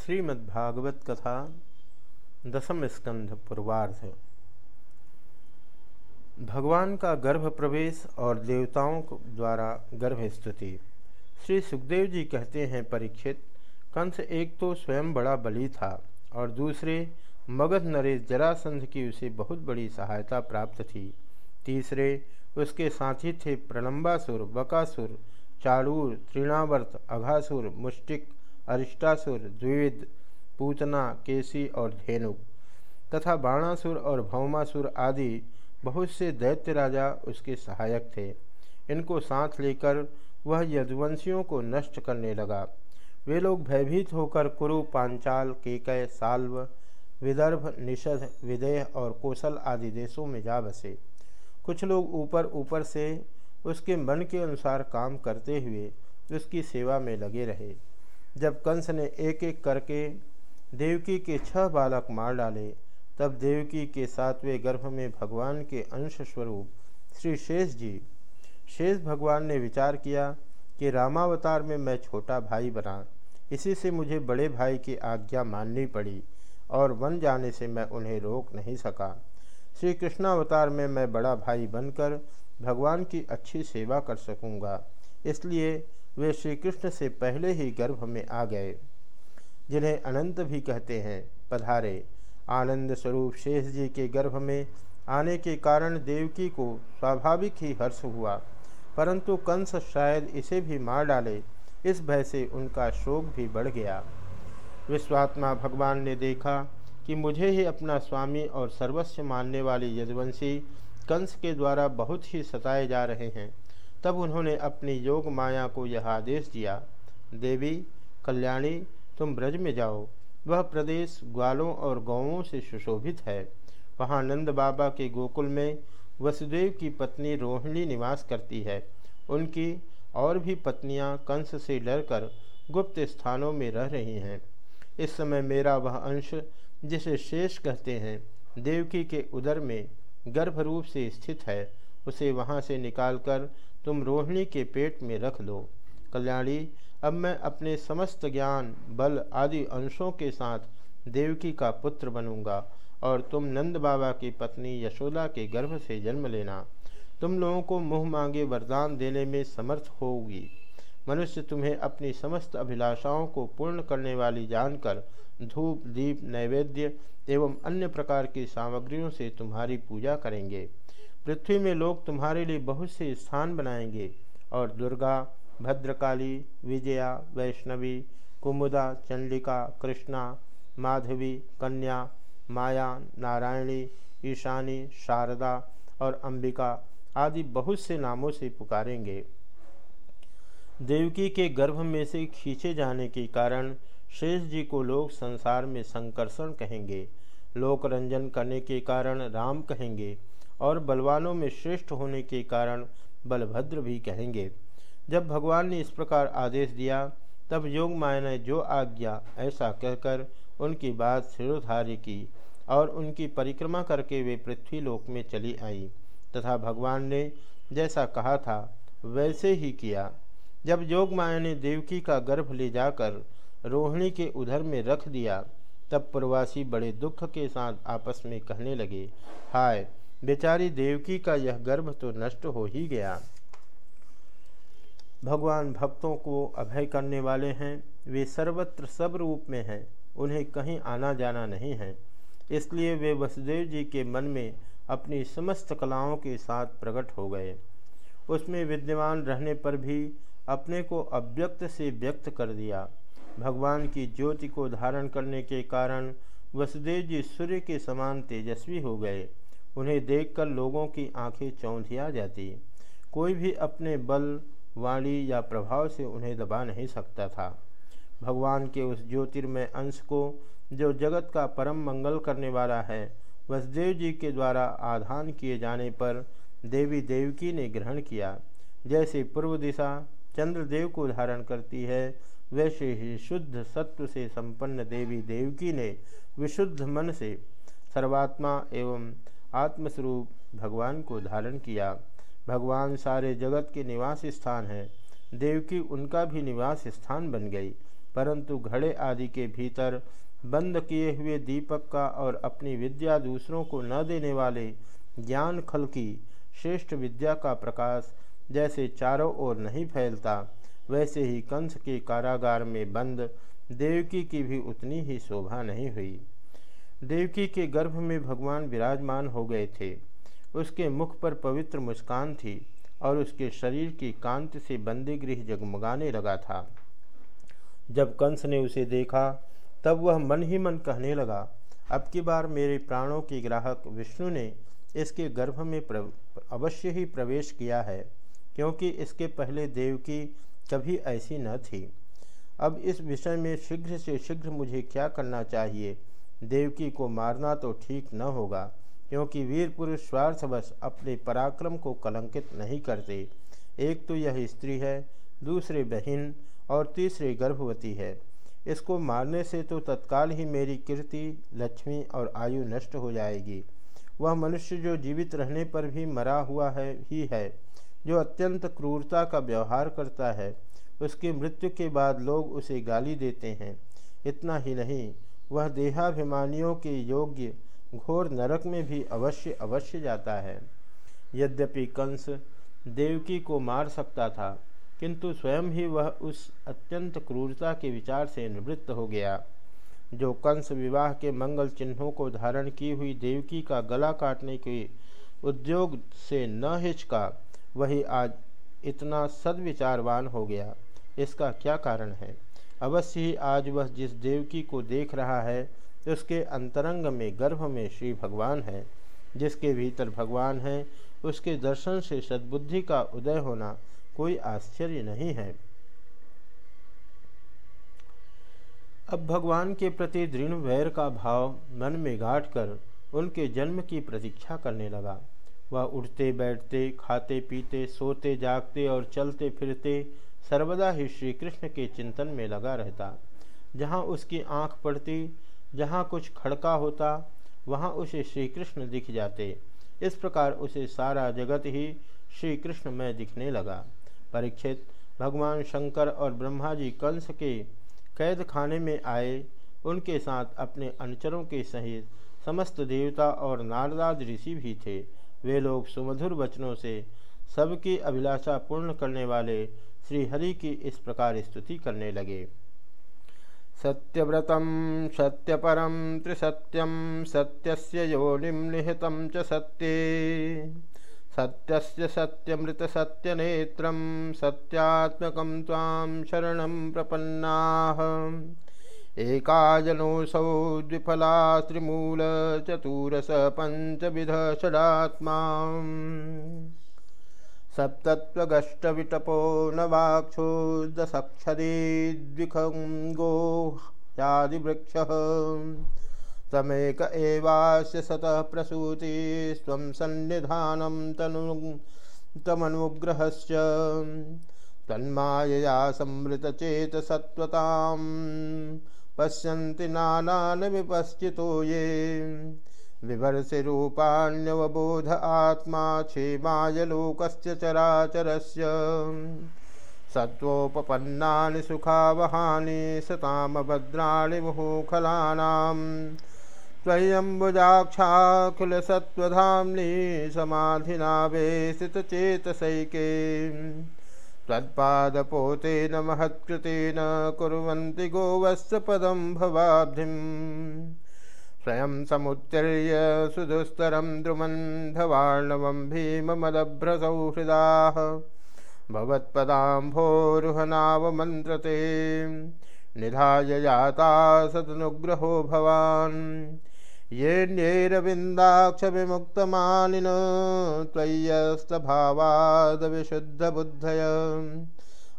श्रीमद्भागवत कथा दसम स्कंध पूर्वार्ध। भगवान का गर्भ प्रवेश और देवताओं द्वारा गर्भ स्तुति श्री सुखदेव जी कहते हैं, परीक्षित, कंस एक तो स्वयं बड़ा बली था और दूसरे मगध नरेश जरासंध की उसे बहुत बड़ी सहायता प्राप्त थी। तीसरे, उसके साथी थे प्रलंबासुर, बकासुर, चाड़ूर, तृणावर्त, अघासुर, मुष्टिक अरिष्टासुर द्विविद पूतना, केसी और धेनु। तथा बाणासुर और भौमासुर आदि बहुत से दैत्य राजा उसके सहायक थे। इनको साथ लेकर वह यदुवंशियों को नष्ट करने लगा। वे लोग भयभीत होकर कुरु, पांचाल, केकय, साल्व, विदर्भ निषद विदेह और कौशल आदि देशों में जा बसे। कुछ लोग ऊपर ऊपर से उसके मन के अनुसार काम करते हुए उसकी सेवा में लगे रहे। जब कंस ने एक एक करके देवकी के छह बालक मार डाले, तब देवकी के सातवें गर्भ में भगवान के अंश स्वरूप श्री शेष जी। शेष भगवान ने विचार किया कि रामावतार में मैं छोटा भाई बना, इसी से मुझे बड़े भाई की आज्ञा माननी पड़ी और वन जाने से मैं उन्हें रोक नहीं सका। श्री कृष्णावतार में मैं बड़ा भाई बनकर भगवान की अच्छी सेवा कर सकूँगा, इसलिए वे श्री कृष्ण से पहले ही गर्भ में आ गए। जिन्हें अनंत भी कहते हैं, पधारे। आनंद स्वरूप शेष जी के गर्भ में आने के कारण देवकी को स्वाभाविक ही हर्ष हुआ। परंतु कंस शायद इसे भी मार डाले। इस भय से उनका शोक भी बढ़ गया। विश्वात्मा भगवान ने देखा कि मुझे ही अपना स्वामी और सर्वस्व मानने वाले यदुवंशी कंस के द्वारा बहुत ही सताए जा रहे हैं। तब उन्होंने अपनी योग माया को यह आदेश दिया, देवी, कल्याणी, तुम ब्रज में जाओ। वह प्रदेश ग्वालों और गौों से सुशोभित है। वहाँ नंद बाबा के गोकुल में वसुदेव की पत्नी रोहिणी निवास करती है। उनकी और भी पत्नियाँ कंस से डरकर गुप्त स्थानों में रह रही हैं। इस समय मेरा वह अंश, जिसे शेष कहते हैं, देवकी के उदर में गर्भ रूप से स्थित है। उसे वहाँ से निकालकर तुम रोहिणी के पेट में रख लो। कल्याणी, अब मैं अपने समस्त ज्ञान, बल आदि अंशों के साथ देवकी का पुत्र बनूँगा और तुम नंद बाबा की पत्नी यशोदा के गर्भ से जन्म लेना। तुम लोगों को मुँह मांगे वरदान देने में समर्थ होगी मनुष्य तुम्हें अपनी समस्त अभिलाषाओं को पूर्ण करने वाली जानकर धूप, दीप, नैवेद्य एवं अन्य प्रकार की सामग्रियों से तुम्हारी पूजा करेंगे। पृथ्वी में लोग तुम्हारे लिए बहुत से स्थान बनाएँगे और दुर्गा, भद्रकाली, विजया, वैष्णवी, कुमुदा, चंडिका, कृष्णा, माधवी, कन्या, माया, नारायणी, ईशानी, शारदा और अंबिका आदि बहुत से नामों से पुकारेंगे। देवकी के गर्भ में से खींचे जाने के कारण शेष जी को लोग संसार में संकर्षण कहेंगे। लोक रंजन करने के कारण राम कहेंगे और बलवानों में श्रेष्ठ होने के कारण बलभद्र भी कहेंगे। जब भगवान ने इस प्रकार आदेश दिया, तब योग माया ने जो आज्ञा ऐसा कहकर उनकी बात सिरोधारी की और उनकी परिक्रमा करके वे पृथ्वी लोक में चली आई तथा भगवान ने जैसा कहा था, वैसे ही किया। जब योग माया ने देवकी का गर्भ ले जाकर रोहिणी के उधर में रख दिया, तब प्रवासी बड़े दुख के साथ आपस में कहने लगे, हाय बेचारी देवकी का यह गर्भ तो नष्ट हो ही गया। भगवान भक्तों को अभय करने वाले हैं। वे सर्वत्र सब रूप में हैं। उन्हें कहीं आना जाना नहीं है। इसलिए वे वसुदेव जी के मन में अपनी समस्त कलाओं के साथ प्रकट हो गए। उसमें विद्यमान रहने पर भी अपने को अव्यक्त से व्यक्त कर दिया। भगवान की ज्योति को धारण करने के कारण वसुदेव जी सूर्य के समान तेजस्वी हो गए। उन्हें देखकर लोगों की आँखें चौंधिया जाती। कोई भी अपने बल, वाणी या प्रभाव से उन्हें दबा नहीं सकता था। भगवान के उस ज्योतिर्मय अंश को, जो जगत का परम मंगल करने वाला है, वसुदेव जी के द्वारा आधान किए जाने पर देवी देवकी ने ग्रहण किया। जैसे पूर्व दिशा चंद्रदेव को धारण करती है, वैसे ही शुद्ध सत्व से संपन्न देवी देवकी ने विशुद्ध मन से सर्वात्मा एवं आत्मस्वरूप भगवान को धारण किया। भगवान सारे जगत के निवास स्थान है। देवकी उनका भी निवास स्थान बन गई। परंतु घड़े आदि के भीतर बंद किए हुए दीपक का और अपनी विद्या दूसरों को न देने वाले ज्ञान खल की श्रेष्ठ विद्या का प्रकाश जैसे चारों ओर नहीं फैलता, वैसे ही कंस के कारागार में बंद देवकी की भी उतनी ही शोभा नहीं हुई। देवकी के गर्भ में भगवान विराजमान हो गए थे। उसके मुख पर पवित्र मुस्कान थी और उसके शरीर की कांति से बंदी गृह जगमगाने लगा था। जब कंस ने उसे देखा, तब वह मन ही मन कहने लगा, अब की बार मेरे प्राणों के ग्राहक विष्णु ने इसके गर्भ में अवश्य ही प्रवेश किया है, क्योंकि इसके पहले देवकी कभी ऐसी न थी। अब इस विषय में शीघ्र से शीघ्र मुझे क्या करना चाहिए? देवकी को मारना तो ठीक न होगा, क्योंकि वीर पुरुष स्वार्थवश अपने पराक्रम को कलंकित नहीं करते। एक तो यह स्त्री है, दूसरे बहन और तीसरे गर्भवती है। इसको मारने से तो तत्काल ही मेरी कीर्ति, लक्ष्मी और आयु नष्ट हो जाएगी। वह मनुष्य जो जीवित रहने पर भी मरा हुआ है, ही है, जो अत्यंत क्रूरता का व्यवहार करता है। उसकी मृत्यु के बाद लोग उसे गाली देते हैं। इतना ही नहीं वह देहाभिमानियों के योग्य घोर नरक में भी अवश्य अवश्य जाता है। यद्यपि कंस देवकी को मार सकता था, किंतु स्वयं ही वह उस अत्यंत क्रूरता के विचार से निवृत्त हो गया। जो कंस विवाह के मंगल चिन्हों को धारण की हुई देवकी का गला काटने के उद्योग से न हिचका, वही आज इतना सदविचारवान हो गया। इसका क्या कारण है? अवश्य ही आज वह जिस देवकी को देख रहा है, उसके अंतरंग में, गर्भ में श्री भगवान है। जिसके भीतर भगवान है, उसके दर्शन से सद्बुद्धि का उदय होना कोई आश्चर्य नहीं है। अब भगवान के प्रति दृढ़ वैर का भाव मन में गाट कर उनके जन्म की प्रतीक्षा करने लगा। वह उठते बैठते खाते पीते सोते जागते और चलते फिरते सर्वदा ही श्री कृष्ण के चिंतन में लगा रहता। जहाँ उसकी आँख पड़ती, जहाँ कुछ खड़का होता, वहाँ उसे श्री कृष्ण दिख जाते। इस प्रकार उसे सारा जगत ही श्री कृष्ण में दिखने लगा। परीक्षित, भगवान शंकर और ब्रह्मा जी कंस के कैद खाने में आए। उनके साथ अपने अनुचरों के सहित समस्त देवता और नारदाद ऋषि भी थे। वे लोग सुमधुर वचनों से सबकी अभिलाषा पूर्ण करने वाले श्रीहरि की इस प्रकार स्तुति करने लगे। सत्यव्रतम, सत्यपरम, त्रिसत्यम, सत्यस्य योनिम निहितम च सत्ये। सत्यस्य सत्यमृत सत्यनेत्रं सत्यात्मकं त्वां शरणं प्रपन्नाः। एकाजनोऽसौ द्विफला त्रिमूलचतुरस पञ्चविध षडात्मा सप्तत्वगष्टविटपो नवाक्षोदशक्षरी द्विखङ्गो यादिवृक्षः तमेक एवास्य सतः प्रसूति स्वं सन्निधानं तनु तमनुग्रहस्य तन्मायया संवृतचेतसत्त्वतां पश्यन्ति नानान् विपश्चितो ये। विवर्षि रूपाण्यवबोध आत्मा क्षेमाय लोकस्य चराचरस्य। सत्वोपपन्नानि सुखावहानि सतामभद्राणि मुहुखलानाम् त्वय्यम्बुजाक्षाखिलसत्त्वधाम्नि समाधिनावेशितचेतसैके त्वत्पादपोतेन महत्कृतेन कुर्वन्ति गोवस्य पदं भवाब्धिं स्वयं समुत्तीर्य सुदुस्तरं द्रुमन्धवार्णवं भीममदभ्रसौहृदाः भवत्पदाम्भोरुहनावमन्त्रते निधाय याता सदनुग्रहो भवान्। येऽन्यैरविन्दाक्षविमुक्तमानिन त्वय्यस्तभावादविशुद्धबुद्धय।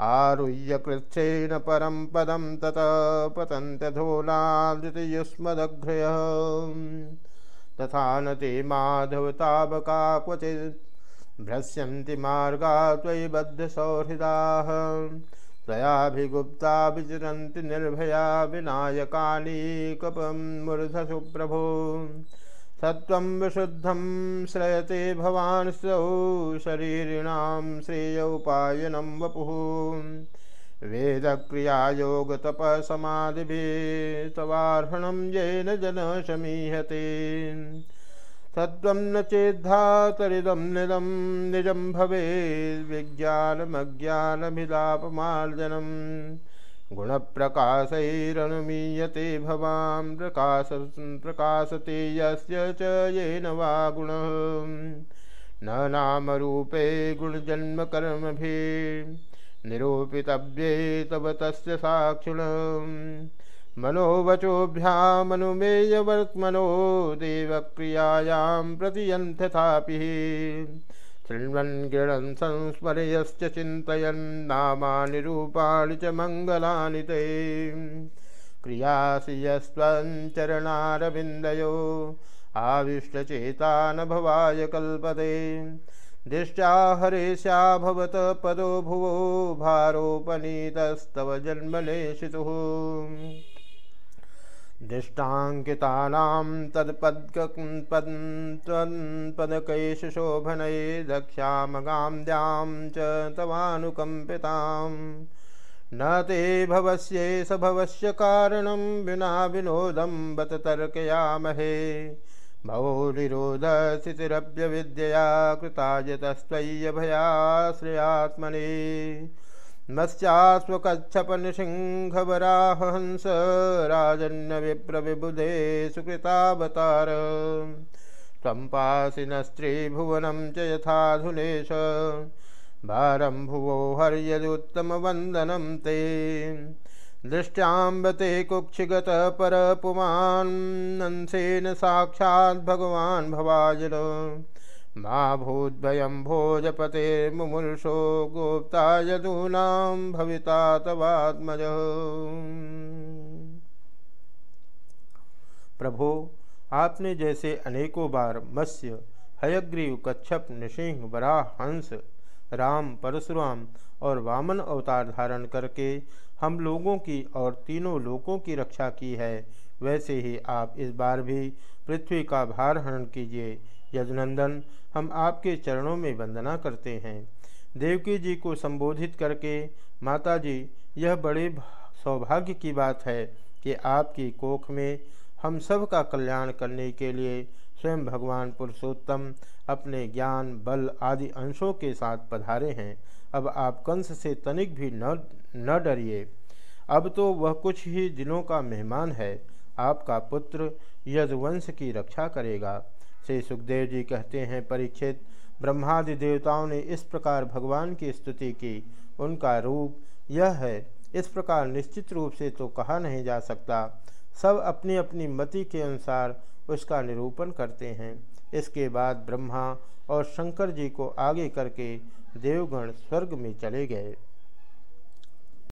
आरुह्य कृच्छेन परं पदं ततः पतन्त्यधोलादृतियुष्मदघ्रयः तथा न ते माधवतावका क्वचित् भ्रस्यन्ति मार्गा त्वयि बद्धसौहृदाः। निर्भया विनायकानीकपं मूर्धसु प्रभो सत्त्वं विशुद्धं श्रयते भवान् सौ शरीरिणां श्रेयोपायनं वपुः। वेद क्रिया योग तप समाधि तवार्हणम येन जन समीहते सत्व न चेद्धातरिदम निदम निजम भवे विज्ञानमज्ञानमिलापमार्जनम गुण प्रकाशरनुमीयते भवान् प्रकाश प्रकाशते यस्य च येन वा गुण। न नामरूपे गुणजन्मकर्मभि। निरूपितव्ये तव तस्य साक्षिण मनोवचोभ्यामनुमेयवर्त्मनो देवक्रियायां प्रतियन्थथापि शृण्वन् गृणन् संस्मरयश्च चिन्तयन्नामानि रूपाणि च मङ्गलानि ते। क्रियासि यस्त्वञ्चरणारविन्दयो आविष्टचेता न भवाय कल्पते। दृष्टा हरेशा भवत पदो भुवो, भारोपनीतस्तव जन्मलेशितुः दृष्टाङ्कितानां तत्पद्पदकैशोभनये दक्ष्यामगां द्यां च तवानुकम्पिताम्। न ते भवस्ये स भवस्य कारणं विना विनोदं बत तर्कयामहे। भवो निरोधस्थितिरव्यविद्यया कृता यतस्त्वय्यभयाश्रयात्मने मत्स्यास्वकच्छपनसिंहवराहंस राजन्यविप्रविबुधे सुकृतावतार। त्वं पासि न स्त्रीभुवनं च यथाधुनेश। भारं भुवो हर्यदुत्तमवन्दनं ते। दृष्ट्याम्बते कुक्षिगतपरपुमान्नंसेन साक्षात् भगवान् भवाजन मा भूद्भयं भोजपतेर्मुमूर्षो गोप्ता यदूनां भविता तवात्मज प्रभो, आपने जैसे अनेकों बार मत्स्य, हयग्रीव, कच्छप, नृसिंह, वराह, हंस, राम, परशुराम और वामन अवतार धारण करके हम लोगों की और तीनों लोगों की रक्षा की है, वैसे ही आप इस बार भी पृथ्वी का भार हरण कीजिए। यदुनंदन हम आपके चरणों में वंदना करते हैं। देवकी जी को संबोधित करके माता जी यह बड़े सौभाग्य की बात है कि आपकी कोख में हम सब का कल्याण करने के लिए स्वयं भगवान पुरुषोत्तम अपने ज्ञान, बल आदि अंशों के साथ पधारे हैं। अब आप कंस से तनिक भी न न डरिए। अब तो वह कुछ ही दिनों का मेहमान है। आपका पुत्र यदुवंश की रक्षा करेगा। श्री सुखदेव जी कहते हैं, परीक्षित, ब्रह्मादि देवताओं ने इस प्रकार भगवान की स्तुति की। उनका रूप यह है, इस प्रकार निश्चित रूप से तो कहा नहीं जा सकता। सब अपनी अपनी मति के अनुसार उसका निरूपण करते हैं। इसके बाद ब्रह्मा और शंकर जी को आगे करके देवगण स्वर्ग में चले गए।